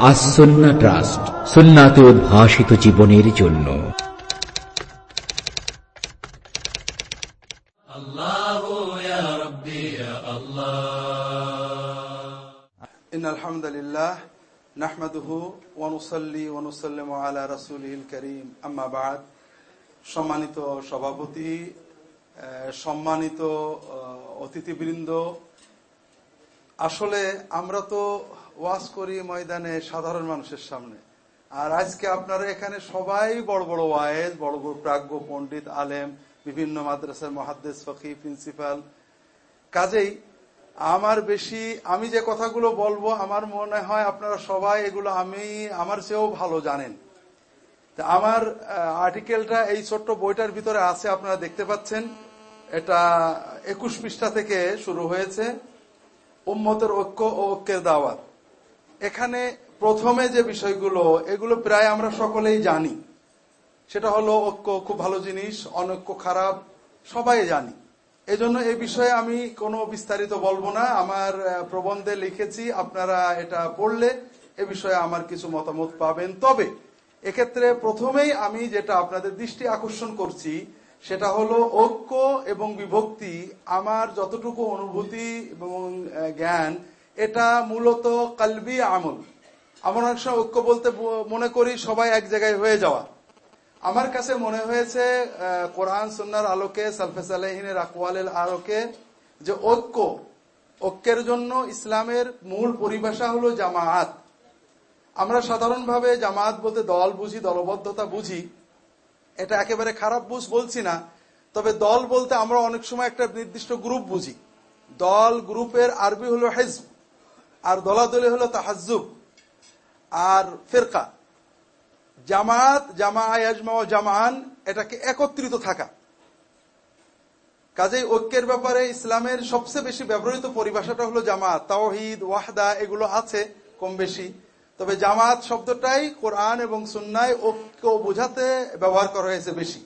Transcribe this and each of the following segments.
আসন্না trust সুন্নাতে উদ্ভাসিত জীবনের জন্য إن الحمد لله نحمده ونصلي ونسلم على رسوله الكريم أما بعد সম্মানিত সভাপতি আহ, সম্মানিত আহ, অতিথিবৃন্দ আসলে আমরা তো ওয়াজ করি ময়দানে সাধারণ মানুষের সামনে। আর আজকে আপনারা এখানে সবাই বড় বড় ওয়ায়েজ, বড় বড় প্রাজ্ঞ, পণ্ডিত, আলেম, বিভিন্ন মাদ্রাসার মহাদ্দেশ ফকি প্রিন্সিপাল। কাজেই আমার বেশি, আমি যে কথাগুলো বলব, আমার মনে হয় আপনারা সবাই এগুলো আমি, আমার চেয়েও ভালো জানেন। আমার আর্টিকেলটা এই ছোট্ট বইটার ভিতরে আছে, আপনারা দেখতে পাচ্ছেন। এটা একুশ পৃষ্ঠা থেকে শুরু হয়েছে। উম্মতের ঐক্য ও ঐক্যের দাওয়াত। এখানে প্রথমে যে বিষয়গুলো, এগুলো প্রায় আমরা সকলেই জানি। সেটা হলো ঐক্য খুব ভালো জিনিস, অনৈক্য খারাপ, সবাই জানি। এজন্য এই বিষয়ে আমি কোনো বিস্তারিত বলব না। আমার প্রবন্ধে লিখেছি, আপনারা এটা পড়লে এ বিষয়ে আমার কিছু মতামত পাবেন। তবে এক্ষেত্রে প্রথমেই আমি যেটা আপনাদের দৃষ্টি আকর্ষণ করছি, সেটা হলো ঐক্য এবং বিভক্তি আমার যতটুকু অনুভূতি এবং জ্ঞান এটা মূলত কালবি আমল। আমার অনেক সময় ঐক্য বলতে মনে করি, সবাই এক জায়গায় হয়ে যাওয়া। আমার কাছে মনে হয়েছে কোরআন, সুন্নার আলোকে সালফেস আলহিনের আকওয়ালের আলোকে যে ঐক্য, ঐক্যের জন্য ইসলামের মূল পরিভাষা হলো জামায়াত। আমরা সাধারণভাবে জামায়াত বলতে দল বুঝি, দলবদ্ধতা বুঝি। এটা একেবারে খারাপ বুঝ বলছি না, তবে দল বলতে আমরা অনেক সময় একটা নির্দিষ্ট গ্রুপ বুঝি। দল গ্রুপের আরবি হলো হেজব। আর দলাদলি হলো তাহাজুব আর ফেরকা। জামাত জামা ও জামান এটাকে একত্রিত থাকা। কাজেই ঐক্যের ব্যাপারে ইসলামের সবচেয়ে বেশি ব্যবহৃত পরিভাষাটা হলো জামাত তাওহিদ, ওয়াহদা, এগুলো আছে কম বেশি তবে জামাত শব্দটাই কোরআন এবং সুন্নায় ঐক্য বোঝাতে ব্যবহার করা হয়েছে বেশি।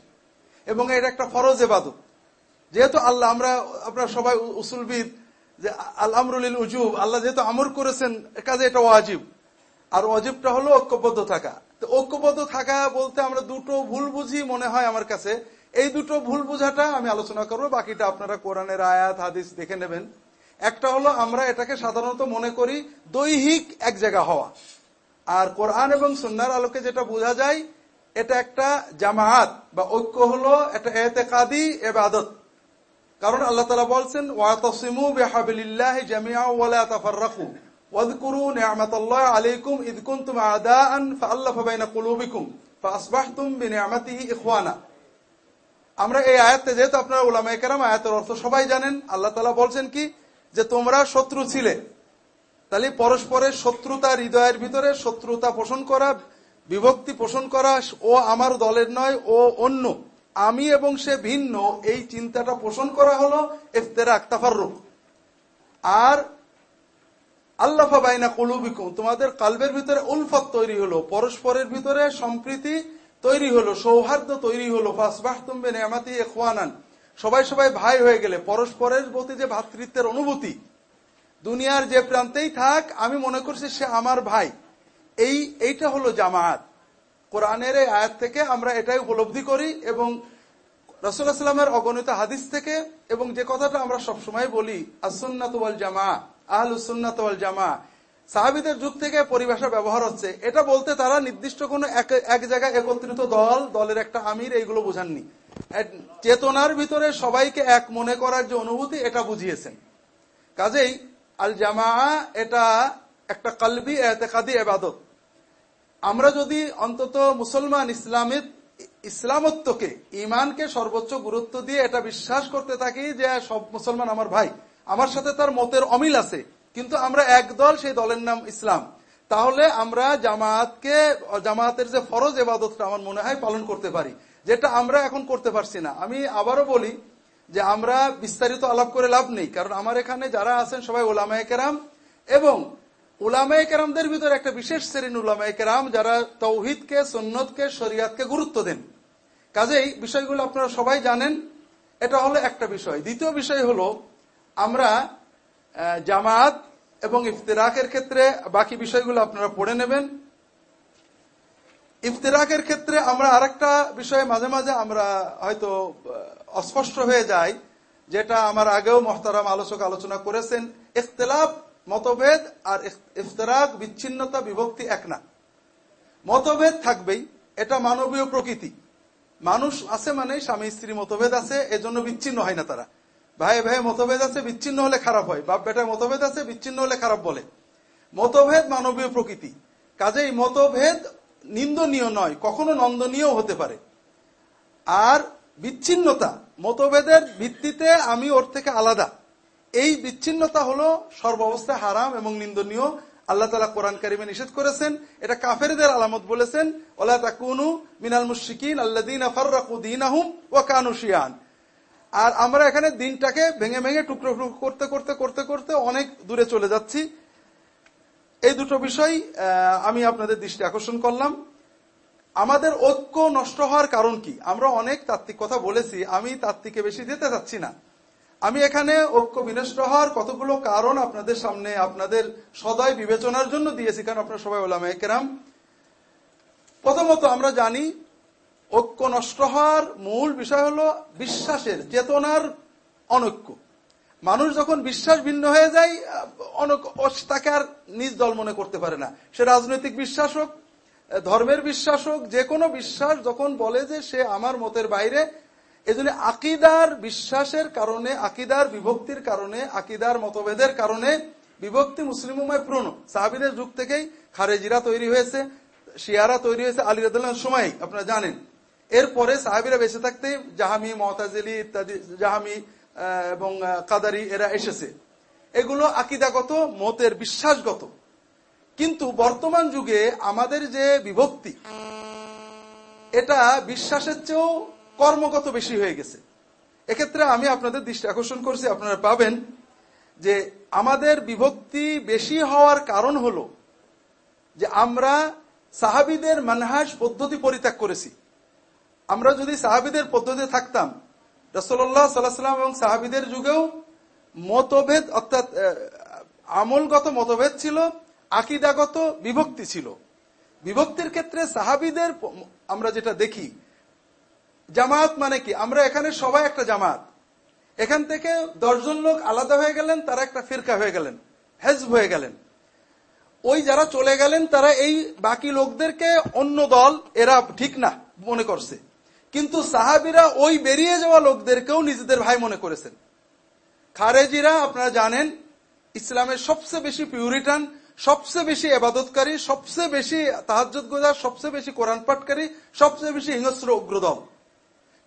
এবং এটা একটা ফরজ এবাদত। যেহেতু আল্লাহ, আমরা আপনারা সবাই উসুলবিদ যে আল আমরুল উজুব আল্লাহ যেহেতু আমর করেছেন কাজে এটা ওয়াজিব। আর অজীবটা হলো ঐক্যবদ্ধ থাকা। তো ঐক্যবদ্ধ থাকা বলতে আমরা দুটো ভুল বুঝি মনে হয় আমার কাছে। এই দুটো ভুল বুঝাটা আমি আলোচনা করব, বাকিটা আপনারা কোরআনের আয়াত, হাদিস দেখে নেবেন। একটা হলো আমরা এটাকে সাধারণত মনে করি দৈহিক এক জায়গা হওয়া। আর কোরআন এবং সুন্নার আলোকে যেটা বোঝা যায়, এটা একটা জামায়াত বা ঐক্য হলো একটা এতেকাদি, এবাদত। কারণ আল্লাহ তালা বলছেন, ওয়াতসিমু বিহাবিলিল্লাহ জামিআ ওয়ালা আমরা এই আয়াতে যেহেতু আপনারা কেরাম আয়াতের অর্থ সবাই জানেন, আল্লাহ তাআলা বলছেন কি, যে তোমরা শত্রু ছিলে। তাহলে পরস্পরের শত্রুতা হৃদয়ের ভিতরে শত্রুতা পোষণ করা, বিভক্তি পোষণ করা ও আমার দলের নয়, ও অন্য। আমি এবং সে ভিন্ন, এই চিন্তাটা পোষণ করা হলো ইফতেরাক, তাফাররুক। আর আল্লাহ বাইনা কলুবিকুম, তোমাদের কালবের ভিতরে উলফত তৈরি হলো, পরস্পরের ভিতরে সম্প্রীতি তৈরি হলো, সৌহার্দ্য তৈরি হলো ফাসবাহ তুমবে নেমাতি এখওয়ানান সবাই সবাই ভাই হয়ে গেলে, পরস্পরের প্রতি যে ভ্রাতৃত্বের অনুভূতি, দুনিয়ার যে প্রান্তেই থাক, আমি মনে করছি সে আমার ভাই। এই, এইটা হলো জামায়াত। কোরআনের এই আয়াত থেকে আমরা এটাই উপলব্ধি করি এবং রসুল্লাহ সাল্লামের অগণিত হাদিস থেকে এবং যে কথাটা আমরা সবসময় বলি আসুন্নাত ওয়াল জামা আহল সুন্নাত ওয়াল জামা সাহাবিদের যুগ থেকে পরিভাষা ব্যবহার হচ্ছে। এটা বলতে তারা নির্দিষ্ট কোনো এক- এক জায়গায় একত্রিত দল, দলের একটা আমির, এইগুলো বোঝাননি। চেতনার ভিতরে সবাইকে এক মনে করার যে অনুভূতি, এটা বুঝিয়েছেন। কাজেই আল জামা এটা একটা কালবি, এতেকাদি, এবাদত। আমরা যদি অন্তত মুসলমান ইসলামের ইসলামত্বকে ইমানকে সর্বোচ্চ গুরুত্ব দিয়ে এটা বিশ্বাস করতে থাকি যে সব মুসলমান আমার ভাই, আমার সাথে তার মতের অমিল আছে, কিন্তু আমরা এক দল, সেই দলের নাম ইসলাম। তাহলে আমরা জামায়াতকে, জামায়াতের যে ফরজ এবাদতটা আমার মনে হয় পালন করতে পারি, যেটা আমরা এখন করতে পারছি না। আমি আবারও বলি যে আমরা বিস্তারিত আলাপ করে লাভ নেই, কারণ আমার এখানে যারা আছেন সবাই ওলামায় কেরাম, এবং উলামায়ে কেরামদের ভিতরে একটা বিশেষ শ্রেণি উলামায়ে কেরাম যারা তৌহিদকে সন্ন্যতকে শরিয়াতকে গুরুত্ব দেন। কাজেই বিষয়গুলো আপনারা সবাই জানেন। এটা হলো একটা বিষয়। দ্বিতীয় বিষয় হলো, আমরা জামাত এবং ইফতিরাকের ক্ষেত্রে বাকি বিষয়গুলো আপনারা পড়ে নেবেন। ইফতিরাকের ক্ষেত্রে আমরা আরেকটা বিষয়ে মাঝে মাঝে আমরা হয়তো অস্পষ্ট হয়ে যাই, যেটা আমার আগেও মহতারাম আলোচক আলোচনা করেছেন। ইখতলাফ মতভেদ আর ইফতরাক, বিচ্ছিন্নতা, বিভক্তি এক না। মতভেদ থাকবেই, এটা মানবীয় প্রকৃতি। মানুষ আছে মানে স্বামী, স্ত্রী মতভেদ আছে, এজন্য বিচ্ছিন্ন হয় না তারা। ভাই ভাই, মতভেদ আছে, বিচ্ছিন্ন হলে খারাপ হয়। বাপ বেটায় মতভেদ আছে, বিচ্ছিন্ন হলে খারাপ বলে। মতভেদ মানবীয় প্রকৃতি। কাজেই মতভেদ নিন্দনীয় নয়, কখনো নন্দনীয় হতে পারে। আর বিচ্ছিন্নতা, মতভেদের ভিত্তিতে আমি ওর থেকে আলাদা। এই বিচ্ছিন্নতা হলো সর্বাবস্থায় হারাম এবং নিন্দনীয়। আল্লাহ তালা কোরআন কারিমে নিষেধ করেছেন, এটা কাফেরদের আলামত বলেছেন ওলা মিনাল মুশিকিন আল্লাদিন কানুশিয়ান আর আমরা এখানে দিনটাকে ভেঙে ভেঙে টুকরো টুকরো করতে করতে করতে করতে অনেক দূরে চলে যাচ্ছি। এই দুটো বিষয় আমি আপনাদের দৃষ্টি আকর্ষণ করলাম। আমাদের ঐক্য নষ্ট হওয়ার কারণ কি? আমরা অনেক তাত্ত্বিক কথা বলেছি, আমি তাত্ত্বিকে বেশি যেতে চাচ্ছি না। আমি এখানে ঐক্য বিনষ্ট হওয়ার কতগুলো কারণ আপনাদের সামনে আপনাদের সদয় বিবেচনার জন্য দিয়েছি, কারণ আপনারা সবাই ওলামা কেরাম। প্রথমত আমরা জানি, ঐক্য নষ্ট হওয়ার মূল বিষয় হলো বিশ্বাসের, চেতনার অনৈক্য। মানুষ যখন বিশ্বাস ভিন্ন হয়ে যায় তাকে আর নিজ দল মনে করতে পারে না। সে রাজনৈতিক বিশ্বাস হোক, ধর্মের বিশ্বাস হোক, যে কোনো বিশ্বাস যখন বলে যে সে আমার মতের বাইরে এজন্য আকিদার বিশ্বাসের কারণে, আকিদার বিভক্তির কারণে, আকিদার মতভেদের কারণে বিভক্তি মুসলিম পুরনো। সাহাবিদের যুগ থেকেই খারেজিরা তৈরি হয়েছে, শিয়ারা তৈরি হয়েছে, আলী রাদুল্লাহ সময় আপনারা জানেন। এরপরে সাহাবিরা বেঁচে থাকতে জাহামি মহতাজলি ইত্যাদি, জাহামি এবং কাদারি এরা এসেছে। এগুলো আকিদাগত, মতের বিশ্বাসগত। কিন্তু বর্তমান যুগে আমাদের যে বিভক্তি, এটা বিশ্বাসের চেয়েও কর্মগত বেশি হয়ে গেছে। এক্ষেত্রে আমি আপনাদের দৃষ্টি আকর্ষণ করছি, আপনারা পাবেন যে আমাদের বিভক্তি বেশি হওয়ার কারণ হল যে আমরা সাহাবিদের মানহাস পদ্ধতি পরিত্যাগ করেছি। আমরা যদি সাহাবিদের পদ্ধতি থাকতাম রসল্লাহ সাল্লাহাম এবং সাহাবিদের যুগেও মতভেদ অর্থাৎ আমলগত মতভেদ ছিল, আকিদাগত বিভক্তি ছিল। বিভক্তির ক্ষেত্রে সাহাবিদের আমরা যেটা দেখি জামাত মানে কি? আমরা এখানে সবাই একটা জামাত। এখান থেকে দশজন লোক আলাদা হয়ে গেলেন, তারা একটা ফিরকা হয়ে গেলেন, হেজব হয়ে গেলেন। ওই যারা চলে গেলেন, তারা এই বাকি লোকদেরকে অন্য দল, এরা ঠিক না মনে করছে। কিন্তু সাহাবিরা ওই বেরিয়ে যাওয়া লোকদেরকেও নিজেদের ভাই মনে করেছেন। খারেজিরা, আপনারা জানেন, ইসলামের সবচেয়ে বেশি পিউরিটান সবচেয়ে বেশি এবাদতকারী সবচেয়ে বেশি তাহাজুদ গোজার, সবচেয়ে বেশি কোরআন পাঠকারী, সবচেয়ে বেশি হিংস্র উগ্রদল।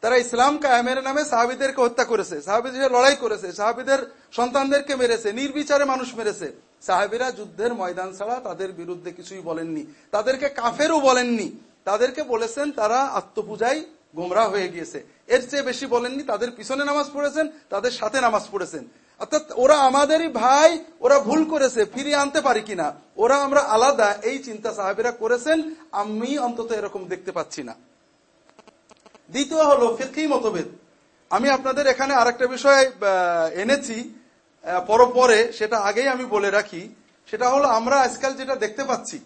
তারা ইসলাম কায়েমের নামে সাহাবিদেরকে হত্যা করেছে। সাহাবিদের লড়াই করেছে। সাহাবিদের সন্তানদেরকে মেরেছে। নির্বিচারে মানুষ মেরেছে। সাহাবিরা যুদ্ধের ময়দান ছাড়া তাদের বিরুদ্ধে কিছুই বলেননি। তাদেরকে কাফেরও বলেননি। তাদেরকে বলেছেন তারা আত্মপূজায় গোমরা হয়ে গিয়েছে। এর চেয়ে বেশি বলেননি, তাদের পিছনে নামাজ পড়েছেন, তাদের সাথে নামাজ পড়েছেন। অর্থাৎ ওরা আমাদেরই ভাই, ওরা ভুল করেছে, ফিরিয়ে আনতে পারি কিনা? ওরা আমরা আলাদা, এই চিন্তা সাহাবিরা করেছেন, আমি অন্তত এরকম দেখতে পাচ্ছি না। দ্বিতীয় হলো ফিকি মতভেদ। আমি আপনাদের এখানে আরেকটা বিষয় এনেছি পরপরে সেটা আগেই আমি বলে রাখি। সেটা হলো আমরা আজকাল যেটা দেখতে পাচ্ছি,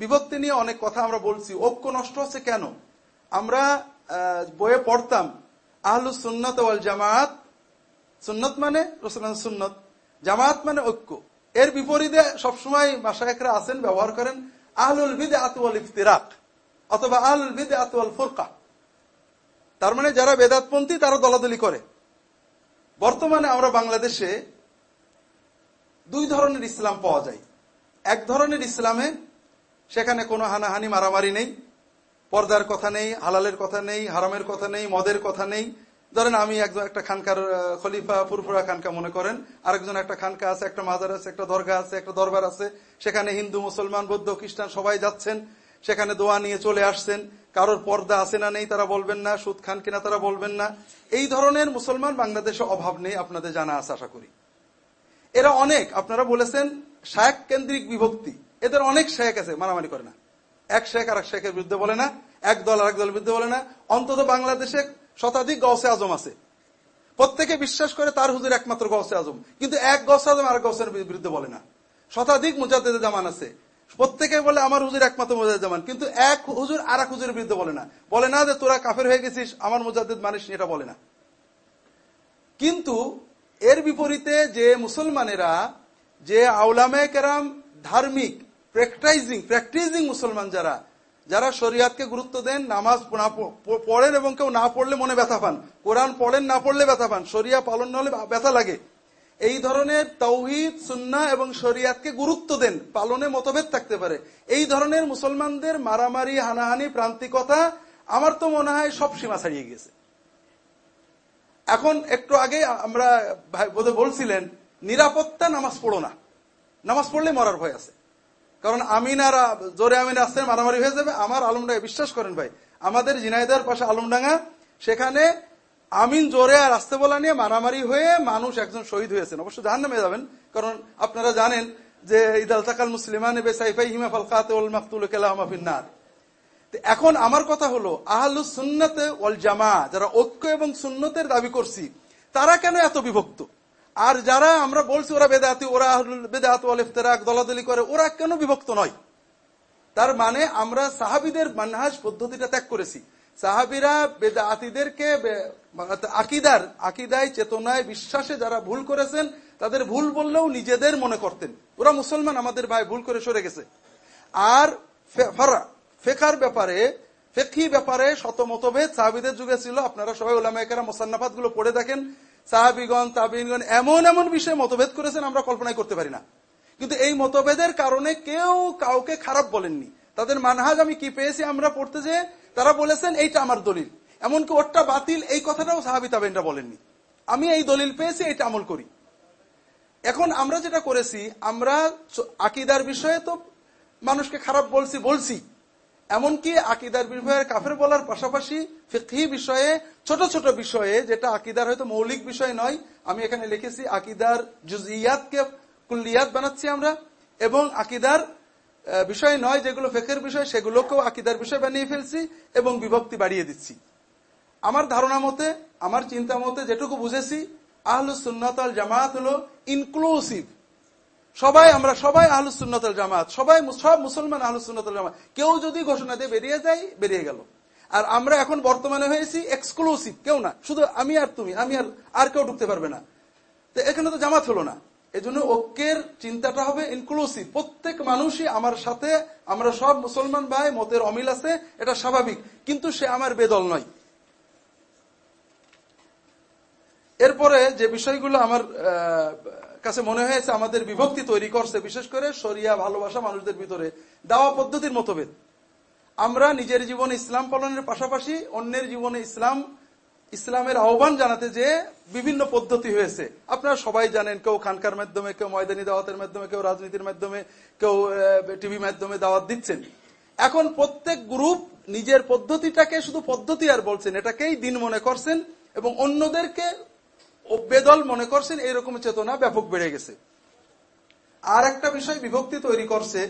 বিভক্তি নিয়ে অনেক কথা আমরা বলছি, ঐক্য নষ্ট হচ্ছে কেন? আমরা বইয়ে পড়তাম, আহলু সুন্নত ওয়াল জামাত, সুন্নত মানে রসুলান সুন্নত, জামাত মানে ঐক্য। এর বিপরীতে সবসময় মাসায়করা আছেন, ব্যবহার করেন, আহলুল বিদে আতুয়াল ইফতিরাক, অথবা আহলুল বিদে আতুয়াল ফুরকা তার মানে যারা বেদাতপন্থী, তারা দলাদলি করে। বর্তমানে আমরা বাংলাদেশে দুই ধরনের ইসলাম পাওয়া যায়। এক ধরনের ইসলামে সেখানে কোনো হানাহানি, মারামারি নেই, পর্দার কথা নেই, হালালের কথা নেই, হারামের কথা নেই, মদের কথা নেই। ধরেন আমি একজন একটা খানকার খলিফা পুরপুরা খানকা মনে করেন, আরেকজন একটা খানকা আছে, একটা মাজার আছে, একটা দরগা আছে, একটা দরবার আছে। সেখানে হিন্দু, মুসলমান, বৌদ্ধ, খ্রিস্টান সবাই যাচ্ছেন, সেখানে দোয়া নিয়ে চলে আসছেন। কারোর পর্দা আছে না নেই, তারা বলবেন না, সুদ খান কিনা তারা বলবেন না। এই ধরনের মুসলমান বাংলাদেশে অভাব নেই আপনাদের জানা আছে, আশা করি। এরা অনেক, আপনারা বলেছেন শায়ক কেন্দ্রিক বিভক্তি। এদের অনেক শেখ আছে, মারামারি করে না। এক শেখ আর এক শেখের বিরুদ্ধে বলে না, এক দল আর এক দলের বিরুদ্ধে বলে না। অন্তত বাংলাদেশে শতাধিক গসে আজম আছে। প্রত্যেকে বিশ্বাস করে তার হুজুর একমাত্র গসে আজম। কিন্তু এক গৌসে আজম আর গৌসের বিরুদ্ধে বলে না। শতাধিক মুজাদ্দেদ জামান আছে। প্রত্যেকে বলে, আমার হুজুর একমাত্র মুজাদ্দ জামান। কিন্তু এক হুজুর আর এক হুজুরের বিরুদ্ধে বলে না। বলে না যে, তোরা কাফের হয়ে গেছিস, আমার মুজাদ্দেদ মানিস এটা বলে না। কিন্তু এর বিপরীতে যে মুসলমানেরা, যে আউলামে কেরাম ধার্মিক প্র্যাকটাইজিং প্র্যাকটিসিং মুসলমান যারা যারা শরিয়াতকে গুরুত্ব দেন, নামাজ পড়েন এবং কেউ না পড়লে মনে ব্যথা পান। কোরআন পড়েন, না পড়লে ব্যথা পান। শরিয়া পালন না হলে ব্যথা লাগে। এই ধরনের তৌহিদ, সুন্না এবং শরিয়াতকে গুরুত্ব দেন, পালনে মতভেদ থাকতে পারে। এই ধরনের মুসলমানদের মারামারি, হানাহানি, প্রান্তিকতা আমার তো মনে হয় সব সীমা ছাড়িয়ে গেছে। এখন একটু আগে আমরা বোধহয় বলছিলেন, নিরাপত্তা নামাজ পড়ো না। নামাজ পড়লে মরার ভয় আছে। কারণ আমিন আর জোরে আমিন আসছেন মারামারি হয়ে যাবে। আমার আলমডাঙ্গা বিশ্বাস করেন ভাই, আমাদের জিনাইদার পাশে আলমডাঙ্গা, সেখানে আমিন জোরে আর আসতে বলা নিয়ে মারামারি হয়ে মানুষ একজন শহীদ হয়েছেন। অবশ্য জাহান নামে যাবেন, কারণ আপনারা জানেন যে ইদাল তাকাল মুসলিমান এখন আমার কথা হলো আহলু সুন্নতে ওয়াল জামা, যারা ঐক্য এবং সুন্নতের দাবি করছি, তারা কেন এত বিভক্ত? আর যারা আমরা বলছি ওরা বেদাতি, ওরা বেদাত ইফতারাক, দলাদলি করে, ওরা কেন বিভক্ত নয়? তার মানে আমরা সাহাবিদের মানহাজ পদ্ধতিটা ত্যাগ করেছি। সাহাবিরা বেদাতিদেরকে আকিদার, আকিদায়, চেতনায়, বিশ্বাসে যারা ভুল করেছেন, তাদের ভুল বললেও নিজেদের মনে করতেন। ওরা মুসলমান, আমাদের ভাই ভুল করে সরে গেছে। আর ফেকার ব্যাপারে, ফেকি ব্যাপারে শত মতভেদ সাহাবিদের যুগে ছিল। আপনারা সবাই ওলামায়কেরা মোসান্নাফাতগুলো পড়ে দেখেন। সাহাবিগণ, তাবিনগণ, এমন এমন বিষয়ে মতভেদ করেছেন, আমরা কল্পনাই করতে পারি না। কিন্তু এই মতভেদের কারণে কেউ কাউকে খারাপ বলেননি। তাদের মানহাজ আমি কি পেয়েছি? আমরা পড়তে যে তারা বলেছেন, এইটা আমার দলিল। এমনকি ওরটা বাতিল, এই কথাটাও সাহাবি তাবেনরা বলেননি। আমি এই দলিল পেয়েছি এটা আমল করি। এখন আমরা যেটা করেছি, আমরা আকিদার বিষয়ে তো মানুষকে খারাপ বলছি বলছি। এমনকি আকিদার বিষয়ে কাফের বলার পাশাপাশি ফিকি বিষয়ে, ছোট ছোট বিষয়ে, যেটা আকিদার হয়তো মৌলিক বিষয় নয়, আমি এখানে লিখেছি, আকিদার জুজিয়াতকে কুল্লিয়াত বানাচ্ছি আমরা, এবং আকিদার বিষয় নয় যেগুলো ফেকের বিষয়, সেগুলোকেও আকিদার বিষয় বানিয়ে ফেলছি এবং বিভক্তি বাড়িয়ে দিচ্ছি। আমার ধারণা মতে, আমার চিন্তা মতে যেটুকু বুঝেছি, আহলুস সুন্নতাল জামাত হলো ইনক্লুসিভ সবাই আমরা সবাই আহলুসুন্নতল জামাত সবাই সব মুসলমান আহলুসুন্নতল জামাত কেউ যদি ঘোষণা দিয়ে বেরিয়ে যায়, বেরিয়ে গেল। আর আমরা এখন বর্তমানে হয়েছি এক্সক্লুসিভ কেউ না। শুধু আমি আর তুমি, আমি আর আর কেউ ঢুকতে পারবে না। তো এখানে তো জামাত হলো না। এজন্য ঐক্যের চিন্তাটা হবে ইনক্লুসিভ প্রত্যেক মানুষই আমার সাথে, আমরা সব মুসলমান ভাই মতের অমিল আছে, এটা স্বাভাবিক। কিন্তু সে আমার বেদল নয়। এরপরে যে বিষয়গুলো আমার কাছে মনে হয়েছে, আমাদের বিভক্তি তৈরি করছে, বিশেষ করে সরিয়া ভালোবাসা মানুষদের ভিতরে। দাওয়া পদ্ধতির মতভেদ। আমরা নিজের জীবনে ইসলাম পালনের পাশাপাশি অন্যের জীবনে ইসলাম ইসলামের আহ্বান জানাতে যে বিভিন্ন পদ্ধতি হয়েছে। আপনারা সবাই জানেন, কেউ খানকার মাধ্যমে, কেউ ময়দানি দাওয়াতের মাধ্যমে, কেউ রাজনীতির মাধ্যমে, কেউ টিভি মাধ্যমে দাওয়াত দিচ্ছেন। এখন প্রত্যেক গ্রুপ নিজের পদ্ধতিটাকে শুধু পদ্ধতি আর বলছেন, এটাকেই দিন মনে করছেন এবং অন্যদেরকে বেদল মনে করছেন, এইরকম চেতনা ব্যাপক বেড়ে গেছে। আর একটা বিষয় বিভক্তি তৈরি করছে,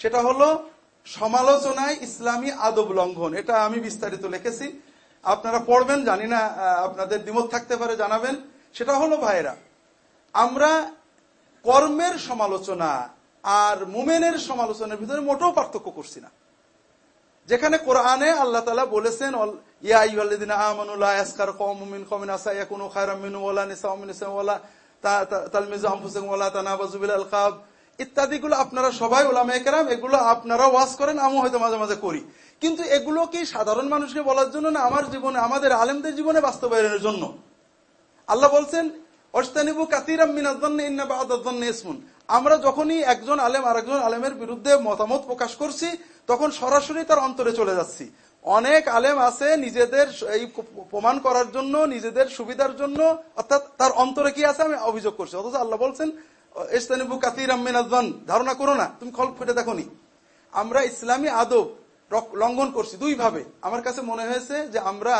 সেটা হলো সমালোচনায় ইসলামী আদব লঙ্ঘন। এটা আমি বিস্তারিত লিখেছি। আপনারা পড়বেন, জানি না আপনাদের দ্বিমত থাকতে পারে, জানাবেন। সেটা হলো ভাইরা আমরা কর্মের সমালোচনা আর মুমেনের সমালোচনার ভিতরে মোটেও পার্থক্য করছি না। যেখানে কোরআনে আল্লাহ তালা বলেছেন ইত্যাদিগুলো আপনারা সবাই ওলামায়াম এগুলো আপনারা ওয়াজ করেন আমি হয়তো মাঝে মাঝে করি। কিন্তু এগুলো কি সাধারণ মানুষকে বলার জন্য না, আমার জীবনে, আমাদের আলেমদের জীবনে বাস্তবায়নের জন্য। আল্লাহ বলছেন অস্তানিবু কাতিরাম ইসমুন। আমরা যখনই একজন আলেম আরেকজন আলেমের বিরুদ্ধে মতামত প্রকাশ করছি, তখন সরাসরি তার অন্তরে চলে যাচ্ছি। অনেক আলেম আছে নিজেদের এই প্রমাণ করার জন্য, নিজেদের সুবিধার জন্য, অর্থাৎ তার অন্তরে কি আছে আমি অভিযোগ করছি। অথচ আল্লাহ বলছেন ইস্তানিবু ধারণা করো না, তুমি খল ফুটে দেখো নি আমরা ইসলামী আদব লঙ্ঘন করছি দুই ভাবে। আমার কাছে মনে হয়েছে যে আমরা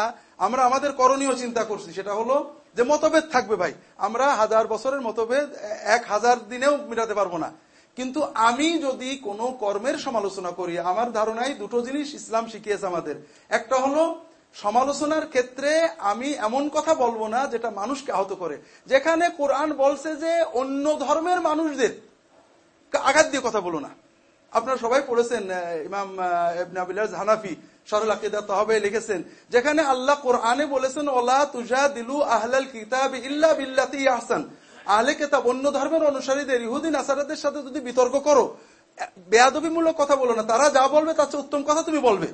আমরা আমাদের করণীয় চিন্তা করছি, সেটা হলো যে মতভেদ থাকবে ভাই। আমরা হাজার বছরের মতভেদ, এক হাজার দিনেও মিটাতে পারব না। কিন্তু আমি যদি কোনো কর্মের সমালোচনা করি, আমার ধারণায় দুটো জিনিস ইসলাম শিখিয়েছে আমাদের। একটা হলো সমালোচনার ক্ষেত্রে আমি এমন কথা বলব না যেটা মানুষকে আহত করে। যেখানে কোরআন বলছে যে অন্য ধর্মের মানুষদের আঘাত দিয়ে কথা বলো না। আপনারা সবাই পড়েছেন ইমাম হানাফি সরল আকিদা তহবে লিখেছেন, যেখানে আল্লাহ কোরআনে বলেছেন, ওলা তুজা দিলু আহলাল কিতাব ইল্লা বিল্লাতি আহসান। আহলে কেতাব অন্য ধর্মের অনুসারীদের, ইহুদিন আসারাদের সাথে যদি বিতর্ক করো বেয়াদবিমূলক কথা বলো না। তারা যা বলবে, তার চেয়ে উত্তম কথা তুমি বলবে।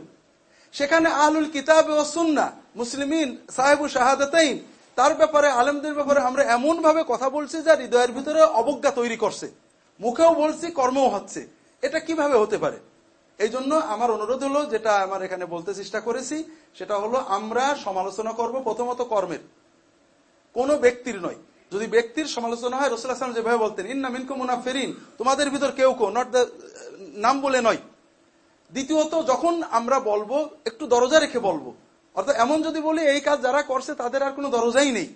সেখানে আহলুল কিতাব ও সুন্না, মুসলিমিন, সাহেবু শাহাদাতাইন, তার ব্যাপারে, আলেমদের ব্যাপারে আমরা এমন ভাবে কথা বলছি যা হৃদয়ের ভিতরে অবজ্ঞা তৈরি করছে। মুখেও বলছি, কর্মও হচ্ছে। এটা কীভাবে হতে পারে? এই জন্য আমার অনুরোধ হলো, যেটা আমার এখানে বলতে চেষ্টা করেছি, সেটা হলো আমরা সমালোচনা করব প্রথমত কর্মের। কোন ব্যক্তির নয়। যদি ব্যক্তির সমালোচনা হয় রসুল আসলাম যেভাবে বলতেন, ইন্না মিনকু মুনাফেরিন তোমাদের ভিতর কেউ কেউ নট দ্য নাম বলে নয়। দ্বিতীয়ত, যখন আমরা বলব, একটু দরজা রেখে বলব। অর্থাৎ এমন যদি বলি, এই কাজ যারা করছে, তাদের আর কোনো দরজাই নেই।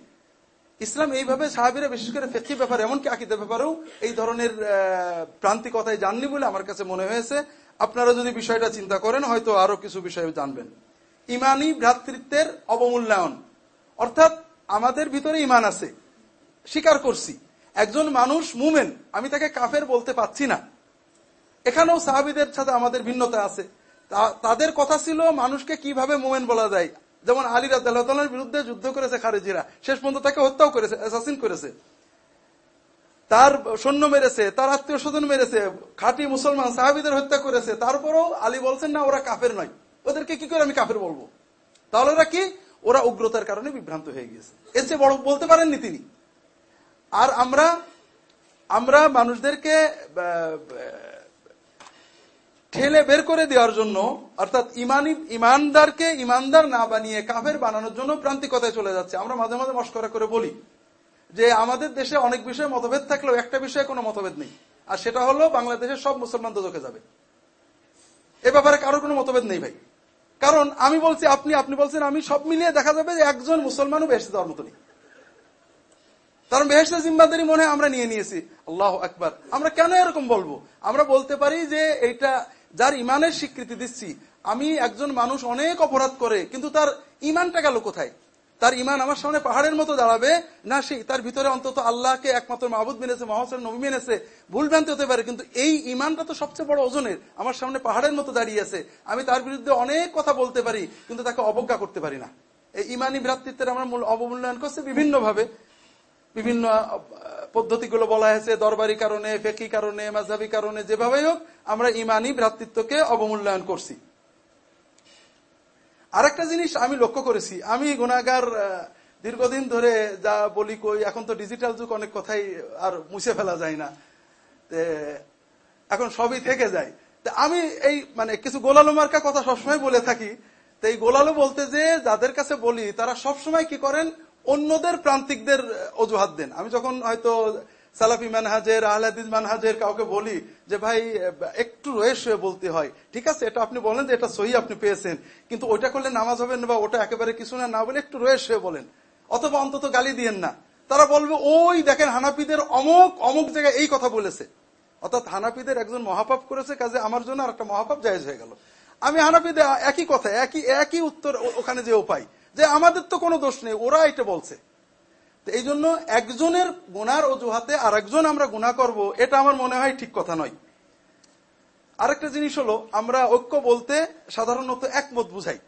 ইসলাম এইভাবে সাহাবিরা, বিশেষ করে ফেকি ব্যাপারে, এমনকি আকিদের ব্যাপারেও এই ধরনের প্রান্তিকতায় জাননি বলে আমার কাছে মনে হয়েছে। আপনারা যদি বিষয়টা চিন্তা করেন, হয়তো আরও কিছু বিষয় জানবেন। ইমানি ভ্রাতৃত্বের অবমূল্যায়ন। অর্থাৎ, আমাদের ভিতরে ইমান আছে। স্বীকার করছি। একজন মানুষ মুমেন, আমি তাকে কাফের বলতে পাচ্ছি না। এখানেও সাহাবিদের সাথে আমাদের ভিন্নতা আছে। তাদের কথা ছিল মানুষকে কীভাবে মোমেন বলা যায়। যেমন আলী রাজ্লাহের বিরুদ্ধে যুদ্ধ করেছে খারেজিরা। শেষ পর্যন্ত তাকে হত্যাও করেছে অ্যাসাসিন করেছে। তার সৈন্য মেরেছে, তার আত্মীয় স্বজন মেরেছে, খাঁটি মুসলমান সাহাবিদের হত্যা করেছে। তারপরও আলী বলছেন, না, ওরা কাফের নয়। ওদেরকে কি করে আমি কাফের বলব? তাহলে ওরা কি? ওরা উগ্রতার কারণে বিভ্রান্ত হয়ে গিয়েছে। এর চেয়ে বড় বলতে পারেননি তিনি। আর আমরা আমরা মানুষদেরকে ঠেলে বের করে দেওয়ার জন্য, অর্থাৎ ইমানি, ইমানদারকে ইমানদার না বানিয়ে কাফের বানানোর জন্য প্রান্তিকতায় চলে যাচ্ছে। আমরা মাঝে মাঝে মস্করা করে বলি যে, আমাদের দেশে অনেক বিষয়ে মতভেদ থাকলেও একটা বিষয়ে কোনো মতভেদ নেই। আর সেটা হলো বাংলাদেশের সব মুসলমান দোজকে যাবে। এ ব্যাপারে কারও কোনো মতভেদ নেই ভাই। কারণ আমি বলছি, আপনি আপনি বলছেন, আমি সব মিলিয়ে দেখা যাবে যে একজন মুসলমানও বেহেসে দেওয়ার মতো নেই। কারণ বেহেসে জিম্মাদারি মনে আমরা নিয়ে নিয়েছি। আল্লাহ একবার আমরা কেন এরকম বলব? আমরা বলতে পারি যে, এইটা যার ইমানের স্বীকৃতি দিচ্ছি, আমি একজন মানুষ অনেক অপরাধ করে, কিন্তু তার ইমানটা গেল কোথায়? তার ইমান আমার সামনে পাহাড়ের মতো দাঁড়াবে, না সেই তার ভিতরে অন্তত আল্লাহকে একমাত্র মাহবুদ মেনেছে মহাসেন নবী মেনেছে, ভুল ভ্রান্তি হতে পারে, কিন্তু এই ইমানটা তো সবচেয়ে বড় ওজনের, আমার সামনে পাহাড়ের মতো দাঁড়িয়ে আছে, আমি তার বিরুদ্ধে অনেক কথা বলতে পারি, কিন্তু তাকে অবজ্ঞা করতে পারি না। এই ইমানি ভ্রাতৃত্বের আমরা অবমূল্যায়ন করছে বিভিন্ন ভাবে বিভিন্ন পদ্ধতিগুলো বলা হয়েছে, দরবারি কারণে ফেকি কারণে মাঝাবি কারণে, যেভাবেই হোক, আমরা ইমানি ভ্রাতৃত্বকে অবমূল্যায়ন করছি। আরেকটা জিনিস আমি লক্ষ্য করেছি, আমি গুণাগার দীর্ঘদিন ধরে যা বলি কই, এখন তো ডিজিটাল যুগ, অনেক কথাই আর মুছে ফেলা যায় না। এখন সবই থেকে যায়। আমি এই মানে কিছু গোলালো মার্কা কথা সবসময় বলে থাকি। তো, এই গোলালো বলতে যে, যাদের কাছে বলি, তারা সবসময় কি করেন? অন্যদের প্রান্তিকদের অজুহাত দেন। আমি যখন হয়তো সালাফি মানহাজের আহলাদিজ মানহাজের কাউকে বলি যে, ভাই একটু রয়েস হয়ে বলতে হয়। ঠিক আছে, এটা আপনি বলেন যে, এটা সহি আপনি পেয়েছেন। কিন্তু ওইটা করলে নামাজ হবে না বা ওটা একেবারে কিছু না না বলে একটু রয়েস হয়ে বলেন। অথবা অন্তত গালি দিয়েন না। তারা বলবে, ওই দেখেন হানাপিদের অমুক অমুক জায়গায় এই কথা বলেছে। অর্থাৎ হানাপিদের একজন মহাপাপ করেছে, কাজে আমার জন্য আর একটা মহাপাপ জায়জ হয়ে গেল। আমি হানাপিদের একই কথা, একই একই উত্তর ওখানে যে উপায় যে আমাদের তো কোনো দোষ নেই, ওরা এটা বলছে। এই জন্য একজনের গুনার অজুহাতে আর একজন আমরা গুণা করব, এটা আমার মনে হয় ঠিক কথা নয়। আরেকটা জিনিস হলো, আমরা ঐক্য বলতে সাধারণত একমত বুঝাই।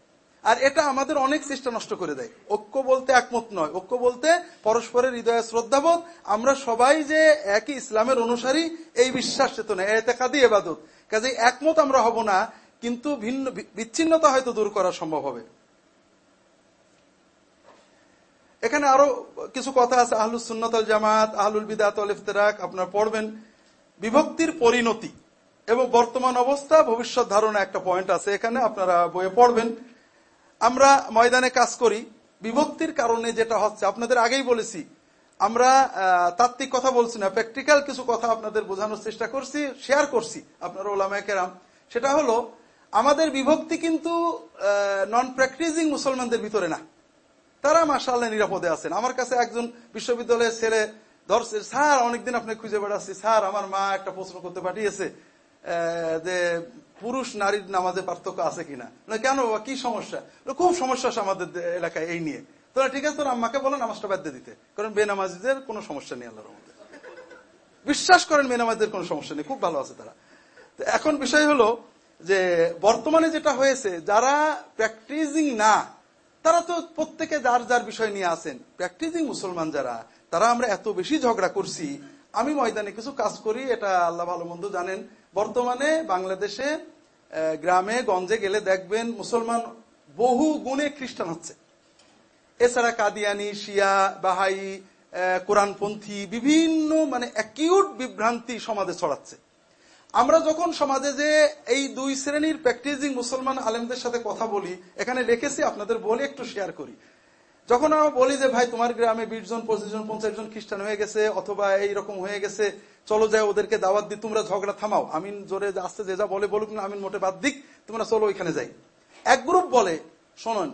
আর এটা আমাদের অনেক চেষ্টা নষ্ট করে দেয়। ঐক্য বলতে একমত নয়। ঐক্য বলতে পরস্পরের হৃদয়ে শ্রদ্ধাবোধ, আমরা সবাই যে একই ইসলামের অনুসারী, এই বিশ্বাস চেতনা এতে কাদি এবাদত। কাজে একমত আমরা হব না, কিন্তু ভিন্ন বিচ্ছিন্নতা হয়তো দূর করা সম্ভব হবে। এখানে আরও কিছু কথা আছে আহলুল সুন্নত জামাত, আহলুল বিদাত ইফতেরাক, আপনার পড়বেন। বিভক্তির পরিণতি এবং বর্তমান অবস্থা, ভবিষ্যৎ ধারণা একটা পয়েন্ট আছে, এখানে আপনারা বইয়ে পড়বেন। আমরা ময়দানে কাজ করি, বিভক্তির কারণে যেটা হচ্ছে, আপনাদের আগেই বলেছি, আমরা তাত্ত্বিক কথা বলছি না, প্র্যাকটিক্যাল কিছু কথা আপনাদের বোঝানোর চেষ্টা করছি শেয়ার করছি, আপনারা ওলামায়াকেরাম সেটা হলো, আমাদের বিভক্তি কিন্তু নন প্র্যাকটিসিং মুসলমানদের ভিতরে না। তারা মাসাল্লাহ নিরাপদে আছেন। আমার কাছে একজন বিশ্ববিদ্যালয়ের ছেলে ধরছে, স্যার, অনেকদিন আপনি খুঁজে বেড়াচ্ছি। স্যার, আমার মা একটা প্রশ্ন করতে পাঠিয়েছে যে পুরুষ নারীর নামাজে পার্থক্য আছে কিনা? কেন বাবা, কি সমস্যা? খুব সমস্যা আছে আমাদের এলাকায় এই নিয়ে। তোরা ঠিক আছে, তোর আম্মাকে বলো, নামাজটা বাদ দিতে। কারণ বেনামাজিদের কোনো সমস্যা নেই আল্লাহর মধ্যে বিশ্বাস করেন মেনামাজদের কোনো সমস্যা নেই, খুব ভালো আছে তারা। এখন বিষয় হলো যে, বর্তমানে যেটা হয়েছে, যারা প্র্যাকটিসিং না তারা তো প্রত্যেকে যার যার বিষয় নিয়ে আসেন প্র্যাকটিসিং মুসলমান যারা, তারা আমরা এত বেশি ঝগড়া করছি, আমি ময়দানে কিছু কাজ করি, এটা আল্লাহ ভালো মন্দ জানেন। বর্তমানে বাংলাদেশে গ্রামে, গঞ্জে গেলে দেখবেন মুসলমান বহু গুণে খ্রিস্টান হচ্ছে। এছাড়া কাদিয়ানি, শিয়া, বাহাই কোরআনপন্থী, বিভিন্ন মানে অ্যাকিউট বিভ্রান্তি সমাজে ছড়াচ্ছে। আমরা যখন সমাজে যে এই দুই শ্রেণির প্র্যাকটিসিং মুসলমান আলেমদের সাথে কথা বলি, এখানে লিখেছি আপনাদের বলি একটু শেয়ার করি। যখন আমরা বলি যে, ভাই, তোমার গ্রামে বিশ জন, পঁচিশ জন, পঞ্চাশ জন খ্রিস্টান হয়ে গেছে, অথবা এই রকম হয়ে গেছে, চলো যায় ওদেরকে দাওয়াত দি তোমরা ঝগড়া থামাও। আমিন জোরে আসতে যে যা বলে বলুক না, আমিন মোটে বাদ দিক, তোমরা চলো ওইখানে যাই। এক গ্রুপ বলে, শোনেন,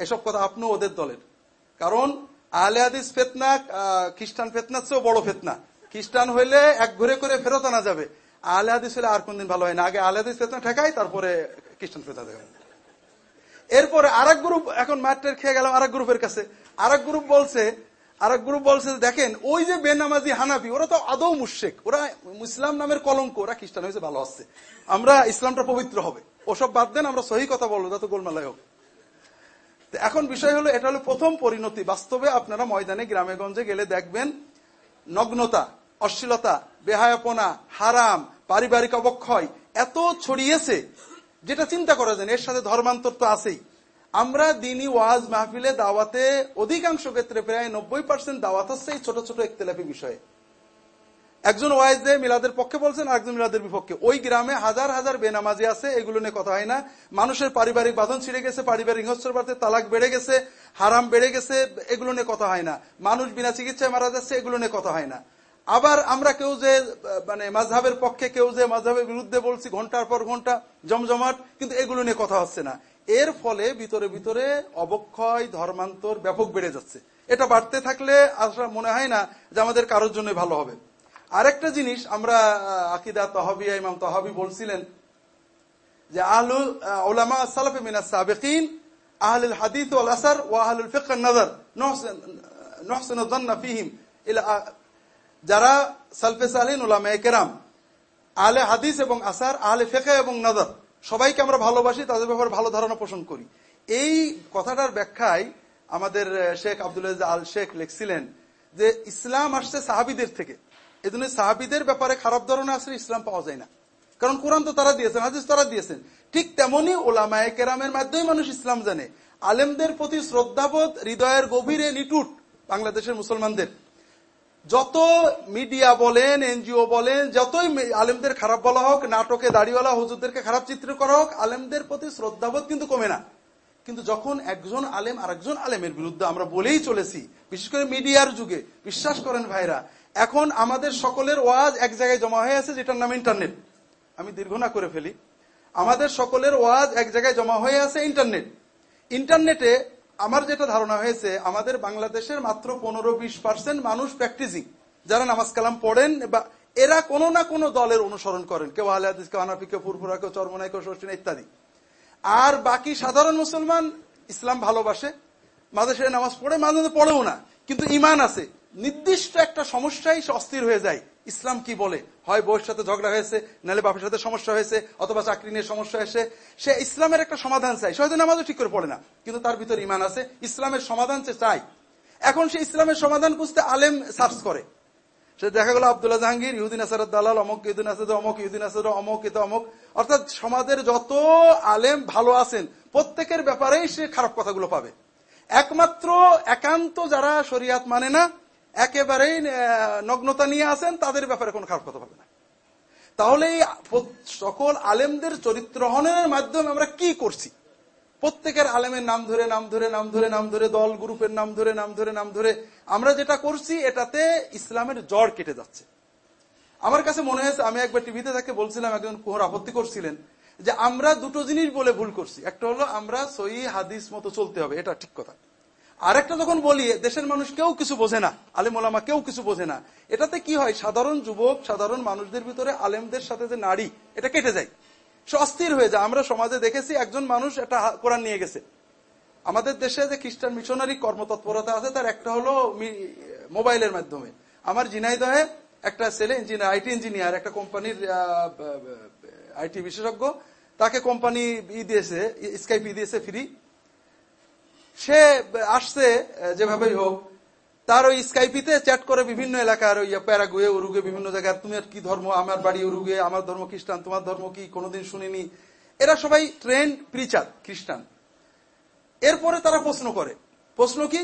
এসব কথা আপনি ওদের দলের। কারণ আহলে হাদিস ফেতনা খ্রিস্টান ফেতনার চেয়েও বড় ফেতনা। খ্রিস্টান হইলে এক ঘুরে করে ফেরত আনা যাবে। আহলে হাদিস হলে আর কোনদিন ভালো হয় না। আগে আহলে হাদিস ঠেকাই, তারপরে খ্রিস্টান ফেতনা দেখায় এরপরে আরেক গ্রুপ এখন ম্যাটের খেয়ে গেলাম আরেক গ্রুপের কাছে। আরেক গ্রুপ বলছে, আরেক গ্রুপ বলছে দেখেন, ওই যে বেনামাজি হানাফি, ওরা তো আদৌ মুশেক ওরা ইসলাম নামের কলঙ্ক, ওরা খ্রিস্টান হয়েছে, ভালো আসছে আমরা ইসলামটা পবিত্র হবে। ওসব বাদ দেন, আমরা সহি কথা বলব, যত গোলমালাই হোক। এখন বিষয় হলো, এটা হলো প্রথম পরিণতি। বাস্তবে আপনারা ময়দানে, গ্রামে, গঞ্জে গেলে দেখবেন নগ্নতা। অশ্লীলতা, বেহায়াপনা, হারাম, পারিবারিক অবক্ষয় এত ছড়িয়েছে, যেটা চিন্তা করা যায় এর সাথে ধর্মান্তর তো আছেই। আমরা দিনই ওয়াজ মাহফিলে দাওয়াতে অধিকাংশ ক্ষেত্রে প্রায় নব্বই পার্সেন্ট দাওয়াত হচ্ছে এই ছোট ছোট একতলাপি বিষয়ে। একজন ওয়াইজে মিলাদের পক্ষে বলছেন আর একজন মিলাদের বিপক্ষে। ওই গ্রামে হাজার হাজার বেনামাজি আছে, এগুলো নিয়ে কথা হয় না। মানুষের পারিবারিক বাঁধন ছিঁড়ে গেছে, পারিবারিক হিংস্র বাড়তে তালাক বেড়ে গেছে, হারাম বেড়ে গেছে, এগুলো নিয়ে কথা হয় না। মানুষ বিনা চিকিৎসায় মারা যাচ্ছে, এগুলো নিয়ে কথা হয় না। আবার আমরা কেউ যে মানে মাঝহের পক্ষে কেউ যে মাঝহের বিরুদ্ধে বলছি, ঘণ্টার পর ঘণ্টা, জমজমাট, কিন্তু এগুলো নিয়ে কথা হচ্ছে না। এর ফলে ভিতরে ভিতরে অবক্ষয়, ধর্মান্তর ব্যাপক বেড়ে যাচ্ছে। এটা বাড়তে থাকলে আসলে মনে হয় না যে আমাদের কারোর জন্য ভালো হবে। আরেকটা জিনিস আমরা আকিদা তহবিয়া ইমাম তহাবি বলছিলেন যে আহলুল ওলামা সালাফে মিনা সাবেকিন, আহলুল হাদিস আসার ও আহলুল ফিকহ নজর নহসেন যারা সালফে সালিন ওলামা কেরাম, আহলে হাদিস এবং আসার, আহলে ফেকা এবং নজর, সবাইকে আমরা ভালোবাসি, তাদের ব্যাপারে ভালো ধারণা পোষণ করি। এই কথাটার ব্যাখ্যায় আমাদের শেখ আব্দুল আল শেখ লিখছিলেন যে ইসলাম আসছে সাহাবিদের থেকে। এই জন্য সাহাবিদের ব্যাপারে খারাপ ধরনের আসলে ইসলাম পাওয়া যায় না। কারণ কোরআন তো তারা দিয়েছেন, হাদিস তারা দিয়েছেন। ঠিক তেমনি ওলামায় কেরামের মাধ্যমে মানুষ ইসলাম জানে। আলেমদের প্রতি শ্রদ্ধাবোধ, হৃদয়ের গভীরে নিটুট বাংলাদেশের মুসলমানদের। যত মিডিয়া বলেন, এনজিও বলেন, যতই আলেমদের খারাপ বলা হোক, নাটকে দাড়িওয়ালা, হুজুরদেরকে খারাপ চিত্র করা হোক, আলেমদের প্রতি শ্রদ্ধাবোধ কিন্তু কমে না। কিন্তু যখন একজন আলেম আর একজন আলেমের বিরুদ্ধে আমরা বলেই চলেছি, বিশেষ করে মিডিয়ার যুগে, বিশ্বাস করেন ভাইরা, এখন আমাদের সকলের ওয়াজ এক জায়গায় জমা হয়ে আছে, যেটার নাম ইন্টারনেট। আমি দীর্ঘ না করে ফেলি। আমাদের সকলের ওয়াজ এক জায়গায় জমা হয়ে আছে ইন্টারনেট। ইন্টারনেটে আমার যেটা ধারণা হয়েছে, আমাদের বাংলাদেশের মাত্র পনেরো বিশ পার্সেন্ট মানুষ প্র্যাকটিসিং যারা নামাজ কালাম পড়েন বা এরা কোনো না কোনো দলের অনুসরণ করেন। কেউ হাদিস, কেউ আনাফি কেউ ফুরফুরা, কেউ চরমনাই, কেউ শর্টিনা ইত্যাদি। আর বাকি সাধারণ মুসলমান ইসলাম ভালোবাসে মাঝে সে নামাজ পড়ে, মাঝে পড়েও না। কিন্তু ইমান আছে। নির্দিষ্ট একটা সমস্যাই সে অস্থির হয়ে যায়। ইসলাম কি বলে? হয় বউয়ের সাথে ঝগড়া হয়েছে, নাহলে বাপের সাথে সমস্যা হয়েছে, অথবা চাকরি নিয়ে সমস্যা এসে সে ইসলামের একটা সমাধান চাই সে হয়তো নামাজও ঠিক করে পড়ে না, কিন্তু তার ভিতরে ইমান আছে, ইসলামের সমাধান সে চাই এখন সে ইসলামের সমাধান খুঁজতে আলেম সার্চ করে। সে দেখা গেল আবদুল্লাহ জাহাঙ্গীর ইহুদিন আসার দালাল, অমক ইহুদিন আসাদ অমক ইহুদিন আসাদ অমক ইত অমক। অর্থাৎ সমাজের যত আলেম ভালো আছেন, প্রত্যেকের ব্যাপারেই সে খারাপ কথাগুলো পাবে। একমাত্র একান্ত যারা শরিয়াত মানে না একেবারেই নগ্নতা নিয়ে আসেন, তাদের ব্যাপারে কোনো খারাপ কথা পাবে না। তাহলে সকল আলেমদের চরিত্রহনের মাধ্যমে আমরা কি করছি? প্রত্যেকের আলেমের নাম ধরে নাম ধরে নাম ধরে নাম ধরে, দল, গ্রুপের নাম ধরে নাম ধরে নাম ধরে। আমরা যেটা করছি, এটাতে ইসলামের জ্বর কেটে যাচ্ছে। আমার কাছে মনে হয়েছে, আমি একবার টিভিতে তাকে বলছিলাম, একজন কোহর আপত্তি করছিলেন, যে আমরা দুটো জিনিস বলে ভুল করছি। একটা হলো, আমরা সই হাদিস মতো চলতে হবে, এটা ঠিক কথা। আরেকটা যখন বলি, দেশের মানুষ কেউ কিছু বোঝে না, আলেম ওলামা কেউ কিছু বোঝে না। এটাতে কি হয়? সাধারণ যুবক, সাধারণ মানুষদের ভিতরে আলেমদের সাথে যে নারী এটা কেটে যায়। সে অস্থির হয়ে যায়। আমরা সমাজে দেখেছি একজন মানুষ এটা কোরআন নিয়ে গেছে। আমাদের দেশে যে খ্রিস্টান মিশনারি কর্মতৎপরতা আছে, তার একটা হলো মোবাইলের মাধ্যমে। আমার জিনাইদহে একটা ছেলে ইঞ্জিনিয়ার, আইটি ইঞ্জিনিয়ার, একটা কোম্পানির আইটি বিশেষজ্ঞ, তাকে কোম্পানি ই দিয়েছে, স্কাইপ ই দিয়েছে ফ্রি। সে আসছে যেভাবেই হোক, তার ওই স্কাইপিতে চ্যাট করে বিভিন্ন এলাকার ওই প্যারাগুয়ে উরুগে বিভিন্ন জায়গায় তুমি কি ধর্ম? আমার বাড়ি উরুগে আমার ধর্ম খ্রিস্টান, তোমার ধর্ম কি? কোনোদিন শুনিনি? এরা সবাই ট্রেন্ড প্রিচার খ্রিস্টান। এরপরে তারা প্রশ্ন করে। প্রশ্ন কি?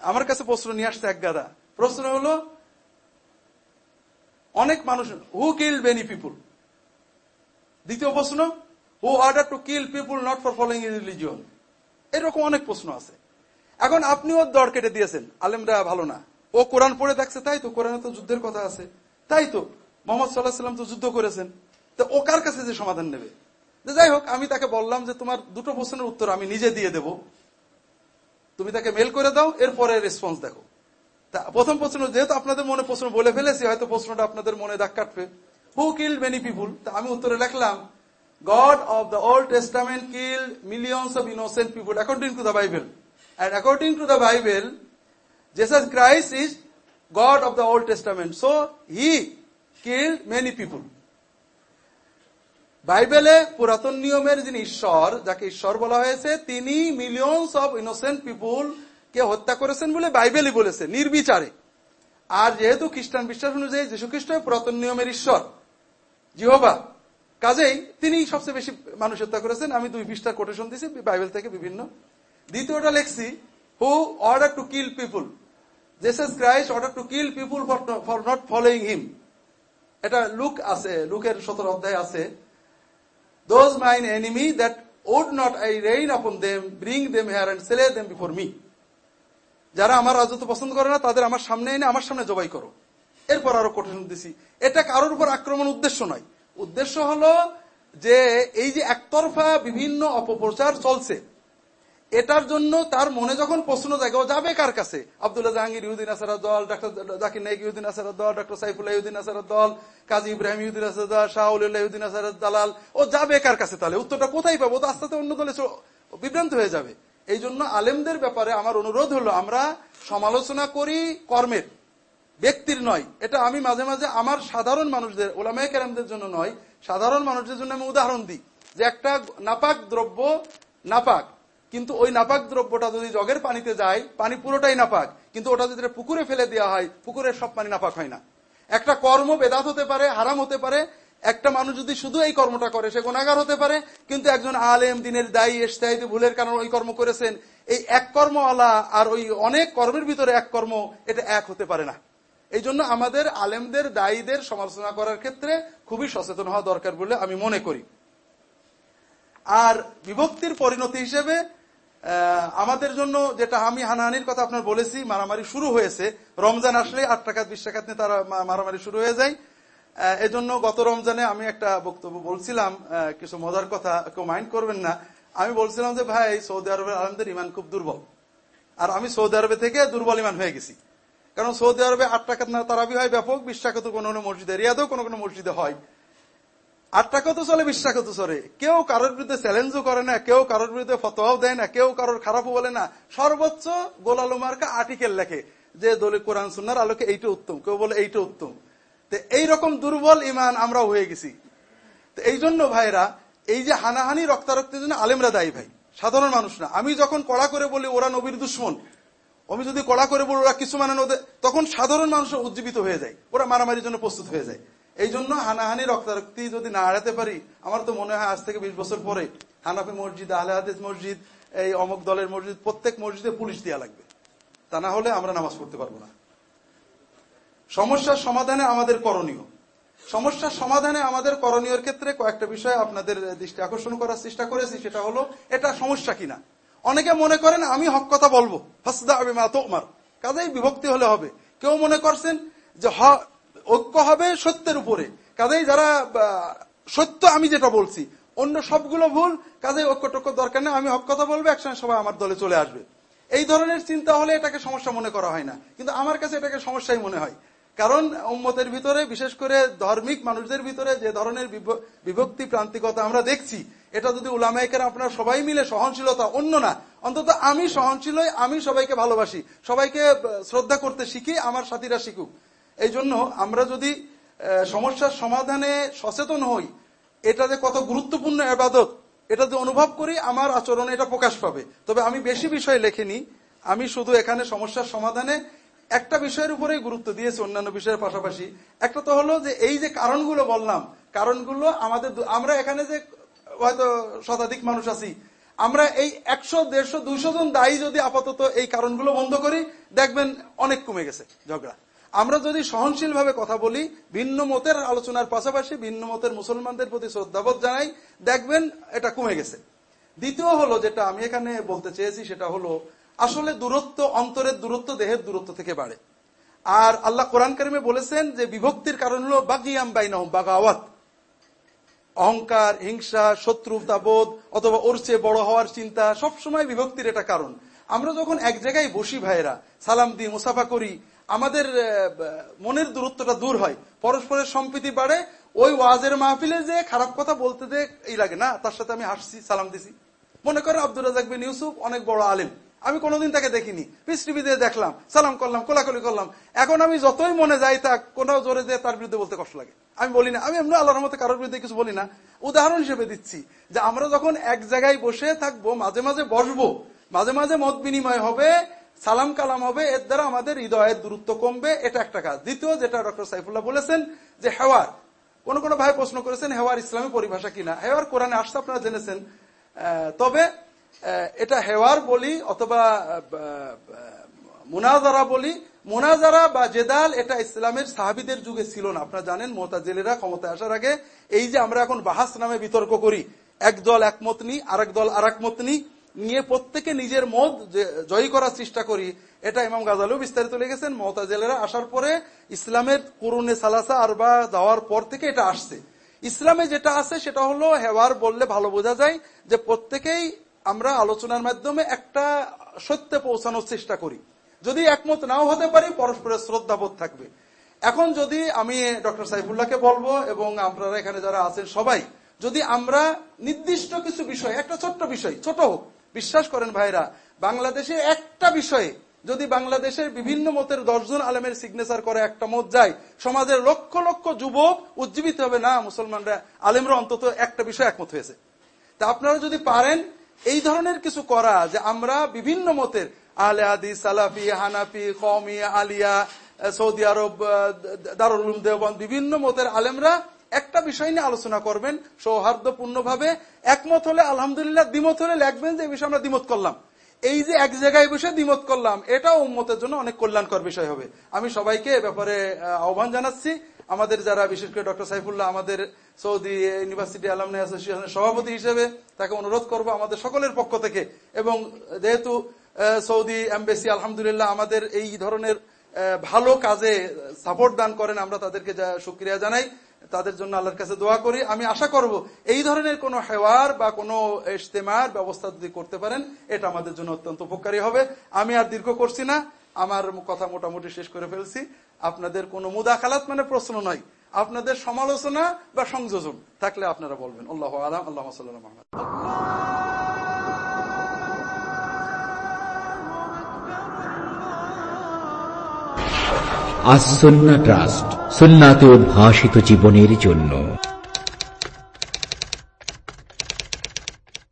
আমার কাছে প্রশ্ন নিয়ে আসছে এক গাদা। প্রশ্ন হলো, অনেক মানুষ হু কিল বেনি পিপুল দ্বিতীয় প্রশ্ন who order to kill people not for following religion এরকম অনেক প্রশ্ন আছে। এখন আপনি ওর দর কেটে দিয়েছেন, আলেমরা ভালো না। ও কোরআন পড়ে দেখছে, তাই তো, কোরআনে তো যুদ্ধের কথা আছে। তাই তো, মোহাম্মদ সাল্লাহ সাল্লাম তো যুদ্ধ করেছেন। তো ও কার কাছে যে সমাধান নেবে? যাই হোক, আমি তাকে বললাম যে তোমার দুটো প্রশ্নের উত্তর আমি নিজে দিয়ে দেব। তুমি তাকে মেল করে দাও, এরপরে রেসপন্স দেখো। তা প্রথম প্রশ্ন, যেহেতু আপনাদের মনে প্রশ্ন বলে ফেলেছি, হয়তো প্রশ্নটা আপনাদের মনে দাগ কাটবে। হু কিল মেনি পিপুল তা আমি উত্তরে লিখলাম God of the Old Testament kill millions of innocent people according to the Bible and according to the Bible Jesus Christ is God of the Old Testament so he kill many people বাইবেলে পুরাতন নিয়মের যিনি ঈশ্বর, যাকে ঈশ্বর বলা হয়েছে, তিনি মিলিয়ন্স অফ ইনোসেন্ট পিপুল কে হত্যা করেছেন বলে বাইবেলই বলেছে, নির্বিচারে। আর যেহেতু খ্রিস্টান বিশ্বাস অনুযায়ী যীশু খ্রিস্ট পুরাতন নিয়মের ঈশ্বর। জিহবা কাজেই তিনি সবচেয়ে বেশি মানুষ হত্যা করেছেন। আমি দুই পৃষ্ঠার কোটেশন দিছি বাইবেল থেকে বিভিন্ন। দ্বিতীয়টা লেখছি who order to kill people Jesus Christ order to kill people for not following him এটা লুক আছে লুকের সতেরো অধ্যায় আছে। Those mine enemy that would not I reign upon them bring them here and slay them before me যারা আমার রাজত্ব পছন্দ করে না, তাদের আমার সামনে এনে আমার সামনে জবাই করো। এরপর আরও কঠিন দিছি। এটা কারোর উপর আক্রমণ উদ্দেশ্য নয়। উদ্দেশ্য হলো যে এই যে একতরফা বিভিন্ন অপপ্রচার চলছে, এটার জন্য তার মনে যখন প্রশ্ন জাগে, ও যাবে কার কাছে? আবদুল্লাহ জাহাঙ্গীর, ইহুদিন আসার দল, ডাক্তার জাকির নাইক, ইহুদিন আসার দল ডক্টর সাইফুল্লাহ, ইহুদিন আসার দল, কাজী ইব্রাহিম, ইহুদিন আসার দল শাহুল্লাহ ইহুদিন আসার দালাল, ও যাবে কার কাছে তাহলে? উত্তরটা কোথায় পাবো? তো আস্তে অন্য দলে বিভ্রান্ত হয়ে যাবে। এই জন্য আলেমদের ব্যাপারে আমার অনুরোধ হলো, আমরা সমালোচনা করি কর্মের। ব্যক্তির নয়। এটা আমি মাঝে মাঝে আমার সাধারণ মানুষদের, ওলামায় কেরামদের জন্য নয়, সাধারণ মানুষদের জন্য আমি উদাহরণ দিই যে একটা নাপাক দ্রব্য নাপাক, কিন্তু ওই নাপাক দ্রব্যটা যদি জগের পানিতে যায়, পানি পুরোটাই নাপাক, কিন্তু ওটা যদি পুকুরে ফেলে দেওয়া হয়, পুকুরের সব পানি নাপাক হয় না। একটা কর্ম বেদাত হতে পারে, হারাম হতে পারে, একটা মানুষ যদি শুধু এই কর্মটা করে, সে গোনাগার হতে পারে, কিন্তু একজন আলেম, দিনের দায়ী এসতাহিতে ভুলের কারণে ওই কর্ম করেছেন, এই এক কর্মওয়ালা আর ওই অনেক কর্মের ভিতরে এক কর্ম, এটা এক হতে পারে না। এই জন্য আমাদের আলেমদের, দায়ীদের সমালোচনা করার ক্ষেত্রে খুবই সচেতন হওয়া দরকার বলে আমি মনে করি। আর বিভক্তির পরিণতি হিসেবে আমাদের জন্য যেটা আমি হানাহানির কথা আপনার বলেছি, মারামারি শুরু হয়েছে। রমজান আসলে আট টাকা বিশ টাকা নিয়ে তারা মারামারি শুরু হয়ে যায়। এজন্য গত রমজানে আমি একটা বক্তব্য বলছিলাম কিছু মজার কথা, কেউ মাইন্ড করবেন না। আমি বলছিলাম যে, ভাই সৌদি আরবের আলমদের ইমান খুব দুর্বল। আর আমি সৌদি আরবে থেকে দুর্বল ইমান হয়ে গেছি। কারণ সৌদি আরবে আট টাকা তারাবি হয় ব্যাপক, বিশ টাকা তো কোনো মসজিদে, রিয়াদেও কোনো কোনো মসজিদে হয়। আট টাকা তো চলে, বিশ তো চলে। কেউ কারোর বিরুদ্ধে চ্যালেঞ্জও করে না, কেউ কারোর বিরুদ্ধে ফতোয়াও দেয় না, কেউ কারোর খারাপও বলে না। সর্বোচ্চ গোলালু মার্কা আর্টিকেল লেখে যে দলে কোরআন সুন্নার আলোকে এইটা উত্তম। কেউ বলে এইটা উত্তম। তো এইরকম দুর্বল ইমান আমরাও হয়ে গেছি। তো এই জন্য ভাইরা এই যে হানাহানি, রক্তারক্তের জন্য আলেমরা দায়ী ভাই। সাধারণ মানুষ না। আমি যখন কড়া করে বলি, ওরা নবীর দুশ্মন। আমি যদি কড়া করে বলি, ওরা কিছু মানে তখন সাধারণ মানুষ উজ্জীবিত হয়ে যায়। ওরা মারামারির জন্য প্রস্তুত হয়ে যায়। এই জন্য হানাহানি, রক্তারক্তি যদি না এড়াতে পারি, আমার তো মনে হয় আজ থেকে বিশ বছর পরে হানাফি মসজিদ, আহলে হাদিস মসজিদ, এই অমুক দলের মসজিদ, প্রত্যেক মসজিদে পুলিশ দেওয়া লাগবে। তা না হলে আমরা নামাজ পড়তে পারব না। সমস্যার সমাধানে আমাদের করণীয়। সমস্যার সমাধানে আমাদের করণীয় ক্ষেত্রে কয়েকটা বিষয় আপনাদের দৃষ্টি আকর্ষণ করার চেষ্টা করেছি, সেটা হলো, এটা সমস্যা কিনা? অনেকে মনে করেন, আমি হক কথা বলব। ফাসদা আমি মা তোমার। কাজেই বিভক্তি হলে হবে। কেউ মনে করছেন যে ঐক্য হবে সত্যের উপরে। কাজেই যারা সত্য আমি যেটা বলছি, অন্য সবগুলো ভুল, কাজেই ঐক্য টক্য দরকার নেই। আমি হক কথা বলব, একসঙ্গে সবাই আমার দলে চলে আসবে। এই ধরনের চিন্তা হলে এটাকে সমস্যা মনে করা হয় না। কিন্তু আমার কাছে এটাকে সমস্যাই মনে হয়। কারণ উম্মতের ভিতরে, বিশেষ করে ধর্মিক মানুষদের ভিতরে যে ধরনের বিভক্তি, প্রান্তিকতা আমরা দেখছি এটা যদি উলামাইকের আপনার সবাই মিলে সহনশীলতা অন্য না, অন্তত আমি সহনশীল আমি সবাইকে ভালোবাসি, সবাইকে শ্রদ্ধা করতে শিখি, আমার সাথীরা শিখুক। এই জন্য আমরা যদি সমস্যার সমাধানে সচেতন হই, এটা যে কত গুরুত্বপূর্ণ আবাদত, এটা যে অনুভব করি, আমার আচরণে এটা প্রকাশ পাবে। তবে আমি বেশি বিষয় লেখিনি, আমি শুধু এখানে সমস্যার সমাধানে একটা বিষয়ের উপরেই গুরুত্ব দিয়েছি অন্যান্য বিষয়ের পাশাপাশি। একটা তো হলো যে এই যে কারণগুলো বললাম, কারণগুলো আমাদের আমরা এখানে যে হয়তো শতাধিক মানুষ আছি। আমরা এই একশো, দেড়শো, দুইশো জন দায়ী যদি আপাতত এই কারণগুলো বন্ধ করি, দেখবেন অনেক কমে গেছে ঝগড়া। আমরা যদি সহনশীল ভাবে কথা বলি, ভিন্ন মতের আলোচনার পাশাপাশি ভিন্ন মতের মুসলমানদের প্রতি শ্রদ্ধাবোধ জানাই, দেখবেন এটা কমে গেছে। দ্বিতীয় হলো যেটা আমি এখানে বলতে চেয়েছি, সেটা হলো আসলে দূরত্ব, অন্তরের দূরত্ব দেহের দূরত্ব থেকে বাড়ে। আর আল্লাহ কোরআন কারিমে বলেছেন যে বিভক্তির কারণ হলো বাগিয়াম বাইনাহ বাগাওয়াত। অহংকার, হিংসা শত্রুতাবোধ অথবা ওর চেয়ে বড় হওয়ার চিন্তা সবসময় বিভক্তির এটা কারণ। আমরা যখন এক জায়গায় বসি ভাইরা সালাম দিই, মুসাফা করি, আমাদের মনের দূরত্বটা দূর হয়। পরস্পরের সম্প্রীতি বাড়ে, ওই ওয়াজের মাহফিলে যে খারাপ কথা বলতে যে এই লাগে, না, তার সাথে আমি হাসছি সালাম দিছি। মনে করেন আব্দুল রাজাক বিন ইউসুফ অনেক বড় আলেম। আমি কোনোদিন তাকে দেখিনি। টিভি দিয়ে দেখলাম, সালাম করলাম, কোলাকুলি করলাম। এখন আমি যতই মনে যাই তা কোথাও জোরে দিয়ে তার বিরুদ্ধে বলতে কষ্ট লাগে। আমি বলি না, আমি এমনি আল্লাহর মতো কারোর বিরুদ্ধে কিছু বলি না। উদাহরণ হিসেবে দিচ্ছি যে আমরা যখন এক জায়গায় বসে থাকব, মাঝে মাঝে বসবো, মাঝে মাঝে মত বিনিময় হবে, সালাম কালাম হবে, এর দ্বারা আমাদের হৃদয়ের দূরত্ব কমবে, এটা একটা কাজ। দ্বিতীয় যেটা ডক্টর সাইফুল্লাহ বলেছেন যে হেওয়ার, কোন কোন ভাই প্রশ্ন করেছেন হেওয়ার ইসলামী পরিভাষা কিনা? হেওয়ার কোরআনে আসতে আপনারা জেনেছেন। তবে এটা হেওয়ার বলি অথবা মোনাজারা বলি। মোনাজারা বা জেদাল এটা ইসলামের সাহাবিদের যুগে ছিল না। আপনারা জানেন মোহতাজেলেরা ক্ষমতায় আসার আগে এই যে আমরা এখন বাহাস নামে বিতর্ক করি, এক দল একমত নি আরেক দল আর মত নি নিয়ে প্রত্যেকে নিজের মত জয়ী করার চেষ্টা করি, এটা ইমাম গাজালও বিস্তারিত লেগেছেন মোহতাজেলেরা আসার পরে ইসলামের করুণে সালাসা আর বা যাওয়ার পর থেকে এটা আসছে। ইসলামে যেটা আছে সেটা হলো হেওয়ার বললে ভালো বোঝা যায় যে প্রত্যেকেই আমরা আলোচনার মাধ্যমে একটা সত্যে পৌঁছানোর চেষ্টা করি। যদি একমত নাও হতে পারি, পরস্পরের শ্রদ্ধাবোধ থাকবে। এখন যদি আমি ডক্টর সাইফুল্লাহকে বলব এবং আপনারা এখানে যারা আছেন সবাই, যদি আমরা নির্দিষ্ট কিছু বিষয়, একটা ছোট্ট বিষয়, ছোট হোক, বিশ্বাস করেন ভাইরা বাংলাদেশে একটা বিষয়ে যদি বাংলাদেশের বিভিন্ন মতের দশজন আলেমের সিগনেচার করে একটা মত যায়, সমাজের লক্ষ লক্ষ যুবক উজ্জীবিত হবে, না, মুসলমানরা, আলেমরা অন্তত একটা বিষয় একমত হয়েছে। তা আপনারা যদি পারেন এই ধরনের কিছু করা যে আমরা বিভিন্ন মতের আলে আদি সালাফি, হানাফি কমি আলিয়া, সৌদি আরব দারুল দেওবন্দ বিভিন্ন মতের আলেমরা একটা বিষয় নিয়ে আলোচনা করবেন সৌহার্দ্যপূর্ণ ভাবে একমত হলে আলহামদুলিল্লাহ দ্বিমত হলে লেখবেন যে এই বিষয়ে আমরা দ্বিমত করলাম। এই যে এক জায়গায় বসে দ্বিমত করলাম, এটাও উন্মতের জন্য অনেক কল্যাণকর বিষয় হবে। আমি সবাইকে ব্যাপারে আহ্বান জানাচ্ছি। আমাদের যারা, বিশেষ করে ডক্টর সাইফুল্লাহ, আমাদের সৌদি ইউনিভার্সিটি আলামনে অ্যাসোসিয়েশনের সভাপতি হিসেবে তাকে অনুরোধ করব আমাদের সকলের পক্ষ থেকে এবং যেহেতু সৌদি এম্বাসি, আলহামদুলিল্লাহ, আমাদের এই ধরনের ভালো কাজে সাপোর্ট দান করেন, আমরা তাদেরকে সুক্রিয়া জানাই। তাদের জন্য আল্লাহর কাছে দোয়া করি। আমি আশা করব এই ধরনের কোন হেওয়ার বা কোন ইজতেমার ব্যবস্থা যদি করতে পারেন, এটা আমাদের জন্য অত্যন্ত উপকারী হবে। আমি আর দীর্ঘ করছি না। আমার কথা মোটামুটি শেষ করে ফেলছি। আপনাদের কোনো মুদাখালাত মানে প্রশ্ন নয়। আপনাদের সমালোচনা বা সংযোজন থাকলে আপনারা বলবেন। আল্লাহ আলাম, আল্লাহ সাল্লাহ আসন্না ট্রাস্ট সুন্নাতে উদ্ভাসিত জীবনের জন্য।